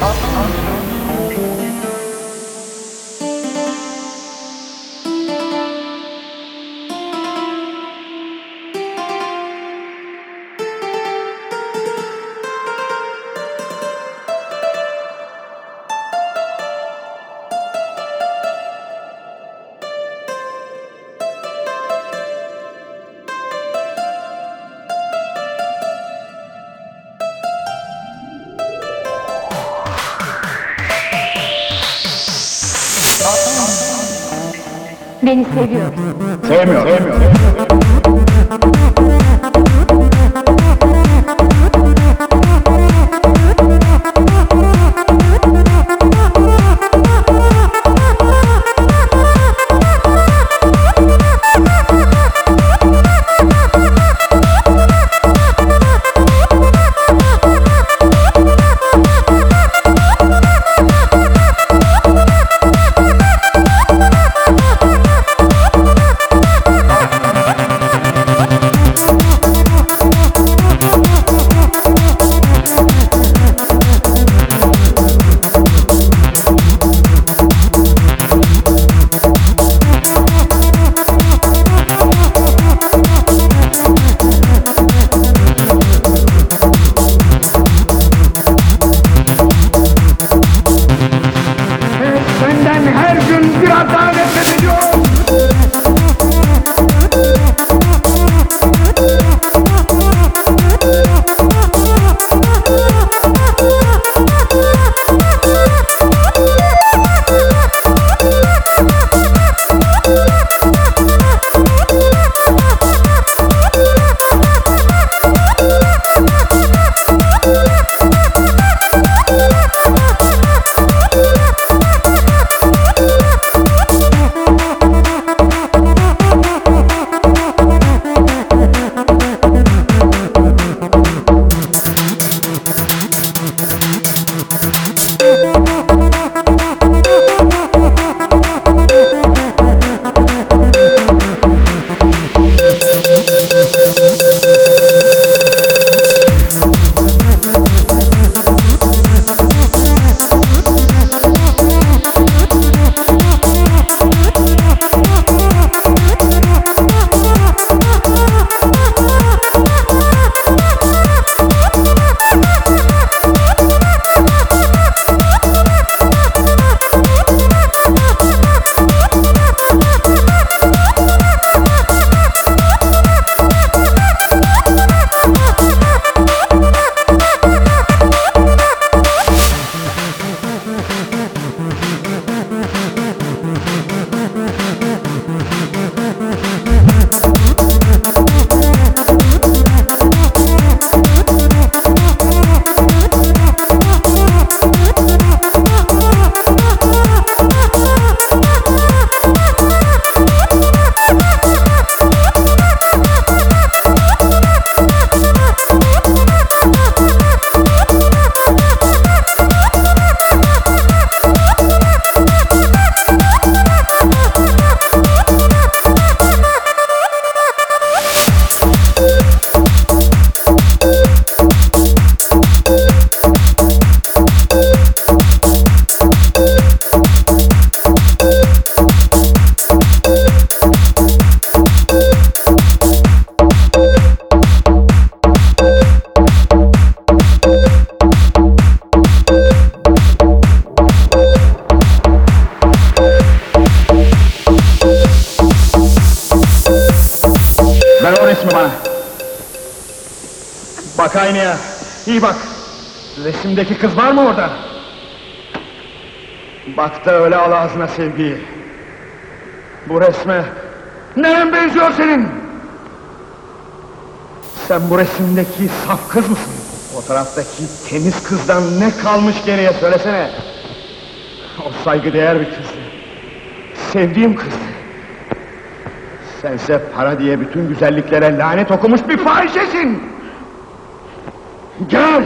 up, up. Beni seviyor. Sevmiyor. Sevmiyor. Senden Resmi bana. Bak aynaya. İyi bak. Resimdeki kız var mı orada? Bak da öyle al ağzına sevgiyi. Bu resme neren benziyor senin? Sen bu resimdeki saf kız mısın? Fotoğraftaki temiz kızdan ne kalmış geriye söylesene. O saygıdeğer bir kızdı. Sevdiğim kızdı. Sense para diye bütün güzelliklere lanet okumuş bir fahişesin! Gel!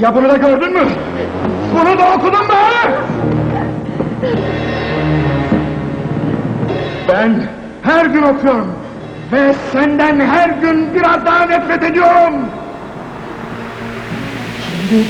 Ya bunu da gördün mü? Bunu da okudun mu? Ben her gün okuyorum. Ve senden her gün biraz daha nefret ediyorum. Şimdi